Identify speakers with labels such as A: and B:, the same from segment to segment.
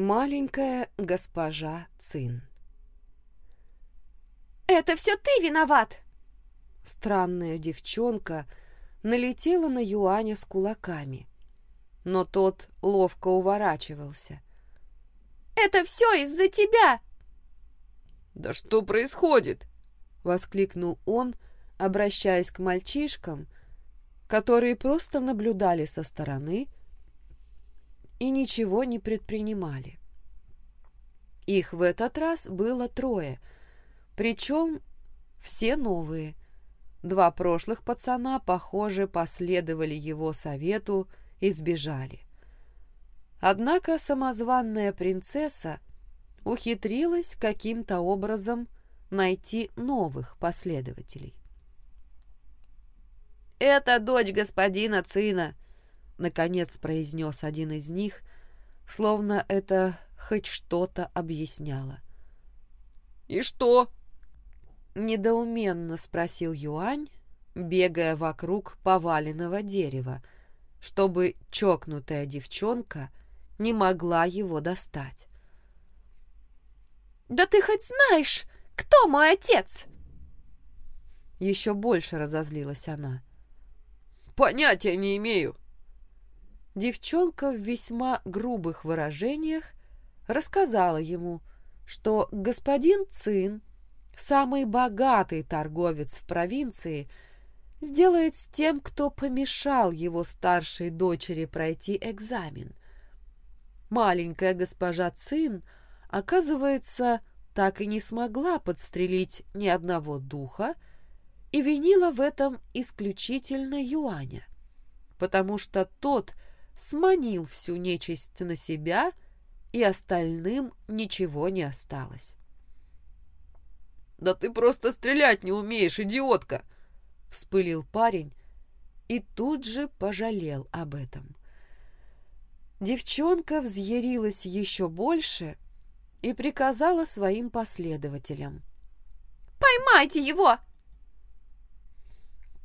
A: Маленькая госпожа Цин.
B: «Это все ты виноват!»
A: Странная девчонка налетела на Юаня с кулаками, но тот ловко уворачивался.
B: «Это все из-за тебя!»
C: «Да что происходит?»
A: — воскликнул он, обращаясь к мальчишкам, которые просто наблюдали со стороны и ничего не предпринимали. Их в этот раз было трое, причем все новые. Два прошлых пацана, похоже, последовали его совету и сбежали. Однако самозванная принцесса ухитрилась каким-то образом найти новых последователей. «Это дочь господина Цина», — наконец произнес один из них, словно это хоть что-то объясняло.
C: «И что?»
A: — недоуменно спросил Юань, бегая вокруг поваленного дерева, чтобы чокнутая девчонка не могла его достать.
B: «Да ты хоть знаешь, кто мой отец?»
A: Еще больше разозлилась она.
C: «Понятия не имею».
A: Девчонка в весьма грубых выражениях рассказала ему, что господин Цин, самый богатый торговец в провинции, сделает с тем, кто помешал его старшей дочери пройти экзамен. Маленькая госпожа Цин, оказывается, так и не смогла подстрелить ни одного духа и винила в этом исключительно Юаня, потому что тот сманил всю нечисть на себя – и остальным ничего не осталось.
C: «Да ты просто стрелять не умеешь, идиотка!» — вспылил парень и тут же пожалел об этом.
A: Девчонка взъярилась еще больше и приказала своим последователям.
B: «Поймайте его!»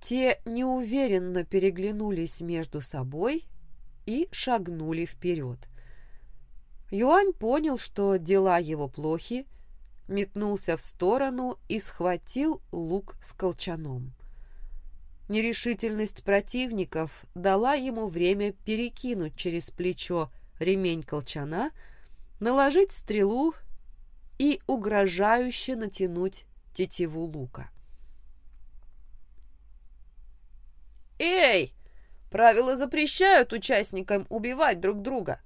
A: Те неуверенно переглянулись между собой и шагнули вперед. Юань понял, что дела его плохи, метнулся в сторону и схватил лук с колчаном. Нерешительность противников дала ему время перекинуть через плечо ремень колчана, наложить стрелу и угрожающе натянуть тетиву лука.
C: «Эй! Правила запрещают участникам убивать друг друга!»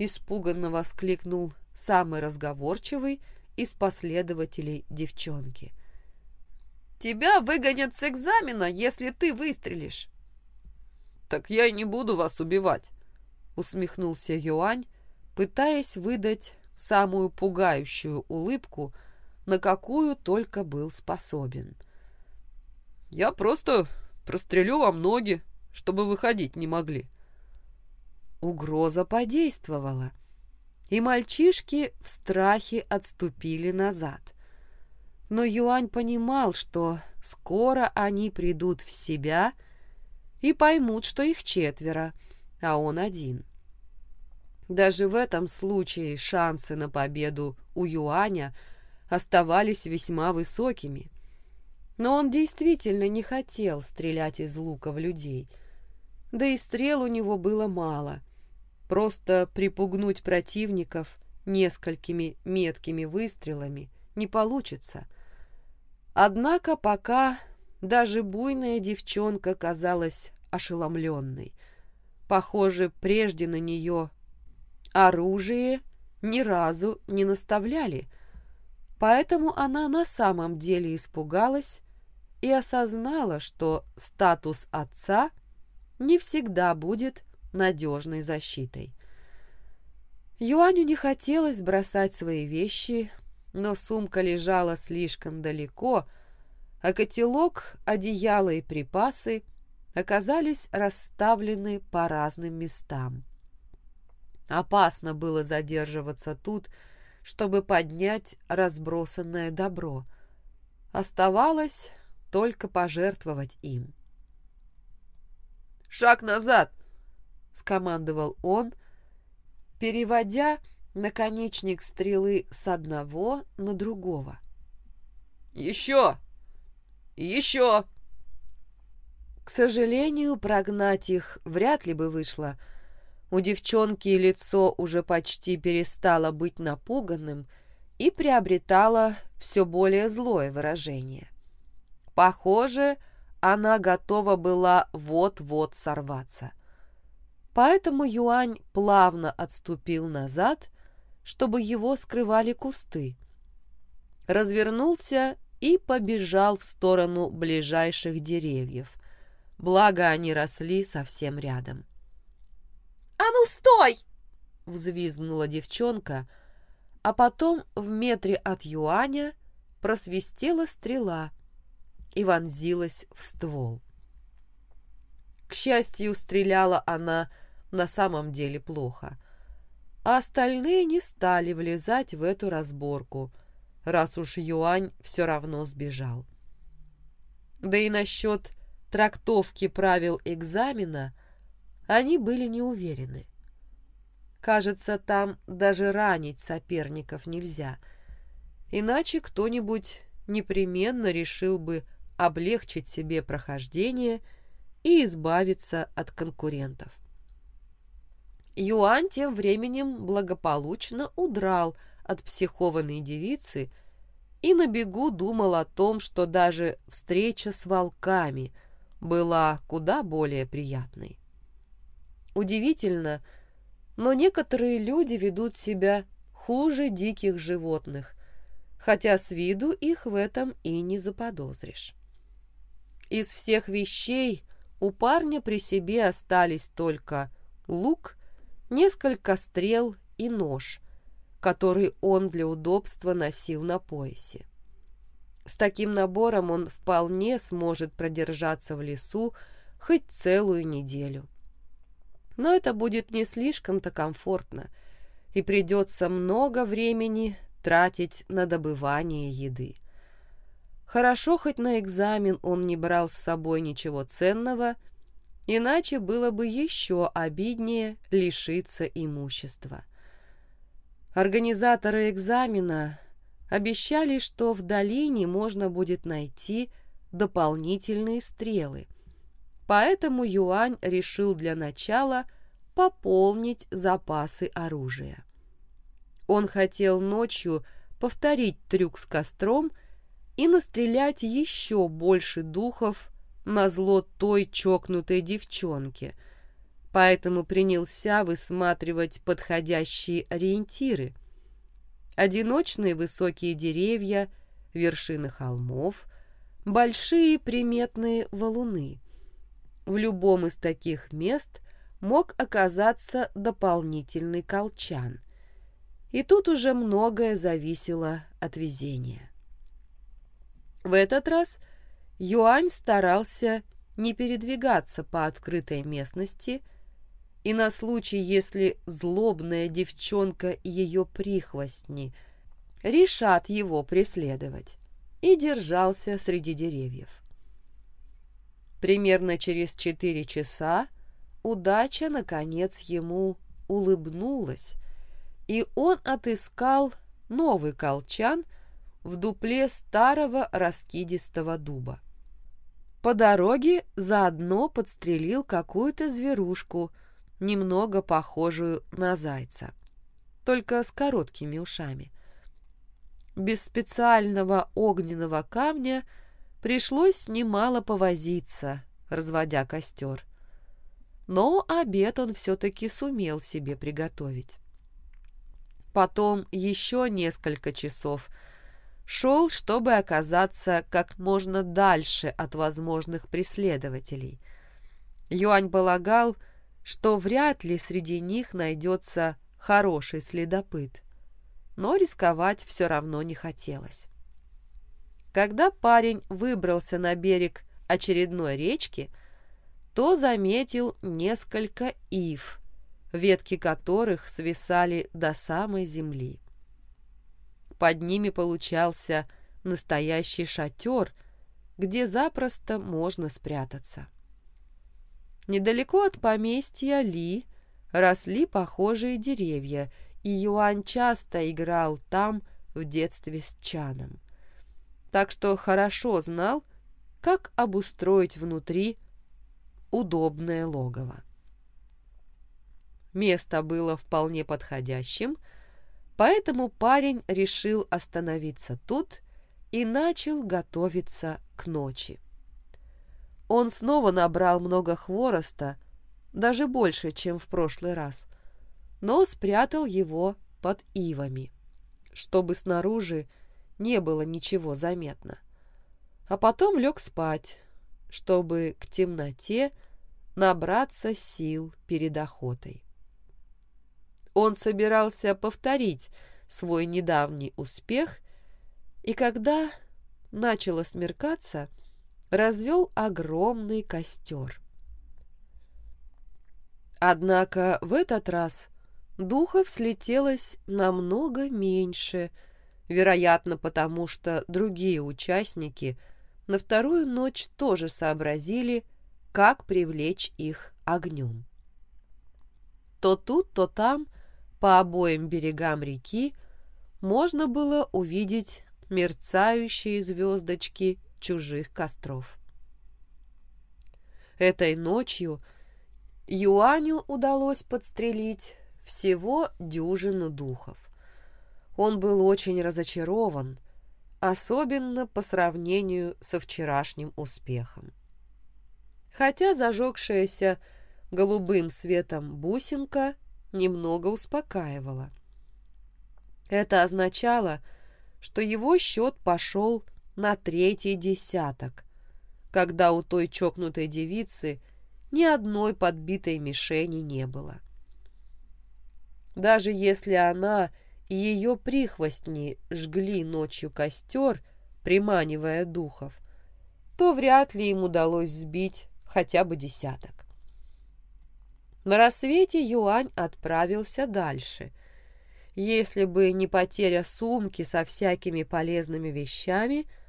A: испуганно воскликнул самый разговорчивый из последователей девчонки.
C: «Тебя выгонят с экзамена, если ты выстрелишь!» «Так я и не буду вас убивать!» усмехнулся Юань, пытаясь выдать самую пугающую улыбку, на какую только был способен. «Я просто прострелю вам ноги, чтобы выходить не могли».
A: Угроза подействовала, и мальчишки в страхе отступили назад. Но Юань понимал, что скоро они придут в себя и поймут, что их четверо, а он один. Даже в этом случае шансы на победу у Юаня оставались весьма высокими. Но он действительно не хотел стрелять из лука в людей. Да и стрел у него было мало, Просто припугнуть противников несколькими меткими выстрелами не получится. Однако пока даже буйная девчонка казалась ошеломленной. Похоже, прежде на нее оружие ни разу не наставляли, поэтому она на самом деле испугалась и осознала, что статус отца не всегда будет надежной защитой. Юаню не хотелось бросать свои вещи, но сумка лежала слишком далеко, а котелок, одеяло и припасы оказались расставлены по разным местам. Опасно было задерживаться тут, чтобы поднять разбросанное добро. Оставалось только пожертвовать им.
C: «Шаг назад!»
A: — скомандовал он, переводя наконечник стрелы с одного на другого.
C: «Еще! Еще!»
A: К сожалению, прогнать их вряд ли бы вышло. У девчонки лицо уже почти перестало быть напуганным и приобретало все более злое выражение. Похоже, она готова была вот-вот сорваться. Поэтому Юань плавно отступил назад, чтобы его скрывали кусты. Развернулся и побежал в сторону ближайших деревьев. Благо, они росли совсем рядом.
B: «А ну, стой!»
A: — взвизгнула девчонка, а потом в метре от Юаня просвистела стрела и вонзилась в ствол. К счастью, стреляла она на самом деле плохо, а остальные не стали влезать в эту разборку, раз уж Юань все равно сбежал. Да и насчет трактовки правил экзамена они были не уверены. Кажется, там даже ранить соперников нельзя, иначе кто-нибудь непременно решил бы облегчить себе прохождение и избавиться от конкурентов. Юань тем временем благополучно удрал от психованной девицы и на бегу думал о том, что даже встреча с волками была куда более приятной. Удивительно, но некоторые люди ведут себя хуже диких животных, хотя с виду их в этом и не заподозришь. Из всех вещей у парня при себе остались только лук, несколько стрел и нож, который он для удобства носил на поясе. С таким набором он вполне сможет продержаться в лесу хоть целую неделю. Но это будет не слишком-то комфортно, и придется много времени тратить на добывание еды. Хорошо, хоть на экзамен он не брал с собой ничего ценного, иначе было бы еще обиднее лишиться имущества. Организаторы экзамена обещали, что в долине можно будет найти дополнительные стрелы, поэтому Юань решил для начала пополнить запасы оружия. Он хотел ночью повторить трюк с костром и настрелять еще больше духов на зло той чокнутой девчонке, поэтому принялся высматривать подходящие ориентиры. Одиночные высокие деревья, вершины холмов, большие приметные валуны. В любом из таких мест мог оказаться дополнительный колчан. И тут уже многое зависело от везения. В этот раз Юань старался не передвигаться по открытой местности и на случай, если злобная девчонка и ее прихвостни решат его преследовать, и держался среди деревьев. Примерно через четыре часа удача, наконец, ему улыбнулась, и он отыскал новый колчан – в дупле старого раскидистого дуба. По дороге заодно подстрелил какую-то зверушку, немного похожую на зайца, только с короткими ушами. Без специального огненного камня пришлось немало повозиться, разводя костер. Но обед он все-таки сумел себе приготовить. Потом еще несколько часов – шел, чтобы оказаться как можно дальше от возможных преследователей. Юань полагал, что вряд ли среди них найдется хороший следопыт, но рисковать все равно не хотелось. Когда парень выбрался на берег очередной речки, то заметил несколько ив, ветки которых свисали до самой земли. Под ними получался настоящий шатер, где запросто можно спрятаться. Недалеко от поместья Ли росли похожие деревья и Юань часто играл там в детстве с Чаном. Так что хорошо знал, как обустроить внутри удобное логово. Место было вполне подходящим, поэтому парень решил остановиться тут и начал готовиться к ночи. Он снова набрал много хвороста, даже больше, чем в прошлый раз, но спрятал его под ивами, чтобы снаружи не было ничего заметно. А потом лег спать, чтобы к темноте набраться сил перед охотой. Он собирался повторить свой недавний успех, и когда начало смеркаться, развел огромный костер. Однако в этот раз духов слетелось намного меньше, вероятно, потому что другие участники на вторую ночь тоже сообразили, как привлечь их огнем. То тут, то там, по обоим берегам реки, можно было увидеть мерцающие звездочки чужих костров. Этой ночью Юаню удалось подстрелить всего дюжину духов. Он был очень разочарован, особенно по сравнению со вчерашним успехом. Хотя зажегшаяся голубым светом бусинка немного успокаивала. Это означало, что его счет пошел на третий десяток, когда у той чокнутой девицы ни одной подбитой мишени не было. Даже если она и ее прихвостни жгли ночью костер, приманивая духов, то вряд ли им удалось сбить хотя бы десяток. На рассвете Юань отправился дальше. Если бы не потеря сумки со всякими полезными вещами –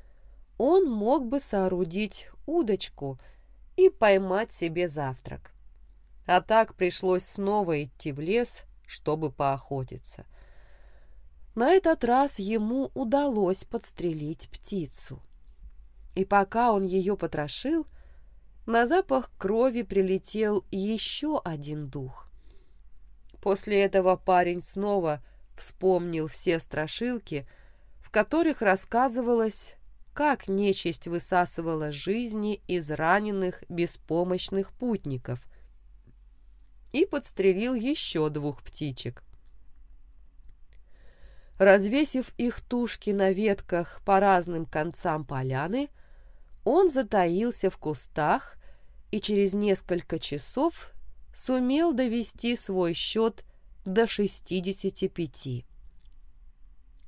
A: он мог бы соорудить удочку и поймать себе завтрак. А так пришлось снова идти в лес, чтобы поохотиться. На этот раз ему удалось подстрелить птицу. И пока он ее потрошил, на запах крови прилетел еще один дух. После этого парень снова вспомнил все страшилки, в которых рассказывалось как нечисть высасывала жизни из раненых беспомощных путников, и подстрелил еще двух птичек. Развесив их тушки на ветках по разным концам поляны, он затаился в кустах и через несколько часов сумел довести свой счет до 65.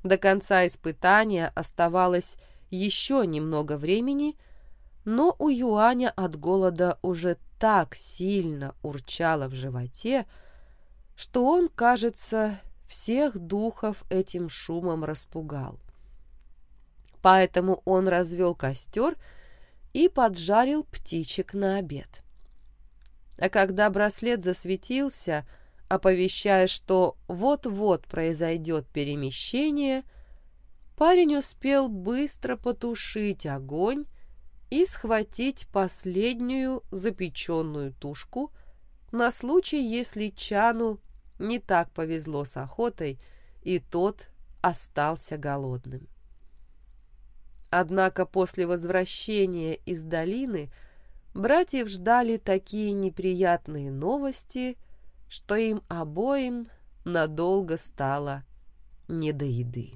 A: До конца испытания оставалось еще немного времени, но у Юаня от голода уже так сильно урчало в животе, что он, кажется, всех духов этим шумом распугал. Поэтому он развел костер и поджарил птичек на обед. А когда браслет засветился, оповещая, что вот-вот произойдет перемещение – парень успел быстро потушить огонь и схватить последнюю запеченную тушку на случай, если Чану не так повезло с охотой, и тот остался голодным. Однако после возвращения из долины братьев ждали такие неприятные новости, что им обоим надолго стало не до еды.